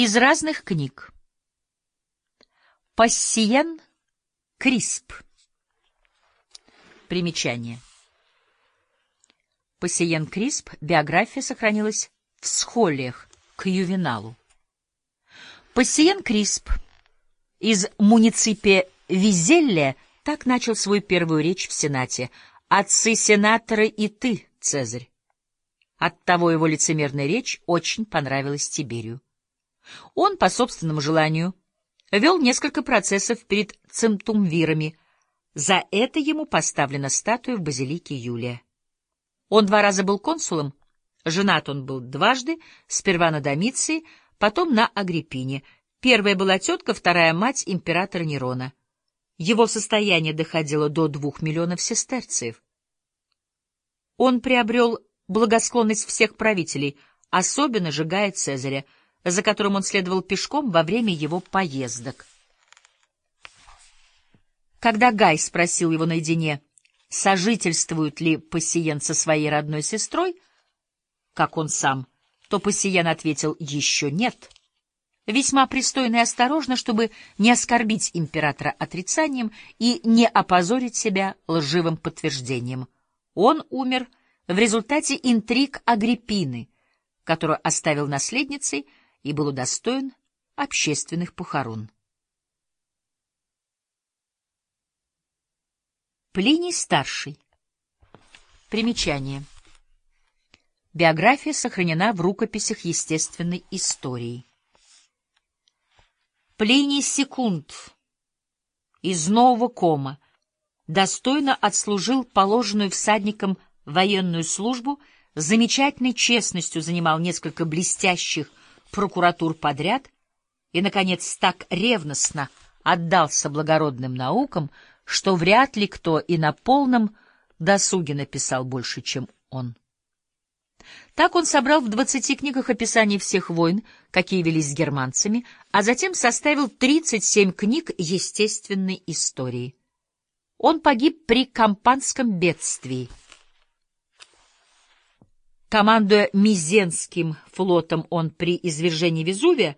Из разных книг. Пассиен Крисп. Примечание. Пассиен Крисп, биография сохранилась в схолиях к Ювеналу. Пассиен Крисп из муниципе Визелле так начал свою первую речь в Сенате. «Отцы сенаторы и ты, Цезарь». Оттого его лицемерная речь очень понравилась Тиберию. Он, по собственному желанию, вел несколько процессов перед цемтумвирами. За это ему поставлена статуя в базилике Юлия. Он два раза был консулом, женат он был дважды, сперва на Домиции, потом на Агриппине. Первая была тетка, вторая — мать императора Нерона. Его состояние доходило до двух миллионов сестерциев. Он приобрел благосклонность всех правителей, особенно же Цезаря, за которым он следовал пешком во время его поездок. Когда Гай спросил его наедине, сожительствует ли Пассиен со своей родной сестрой, как он сам, то Пассиен ответил «еще нет». Весьма пристойно и осторожно, чтобы не оскорбить императора отрицанием и не опозорить себя лживым подтверждением. Он умер в результате интриг Агриппины, которую оставил наследницей и был удостоен общественных похорон. Плиний старший. Примечание. Биография сохранена в рукописях естественной истории. Плиний Секунд из Нового Кома достойно отслужил положенную всадникам военную службу, замечательной честностью занимал несколько блестящих прокуратур подряд и, наконец, так ревностно отдался благородным наукам, что вряд ли кто и на полном досуге написал больше, чем он. Так он собрал в двадцати книгах описание всех войн, какие велись с германцами, а затем составил тридцать семь книг естественной истории. Он погиб при Кампанском бедствии — Командуя Мизенским флотом, он при извержении Везувия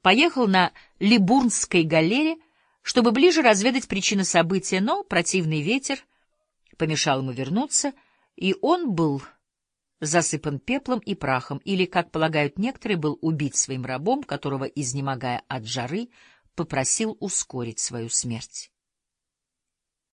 поехал на Либурнской галере, чтобы ближе разведать причины события, но противный ветер помешал ему вернуться, и он был засыпан пеплом и прахом, или, как полагают некоторые, был убит своим рабом, которого, изнемогая от жары, попросил ускорить свою смерть.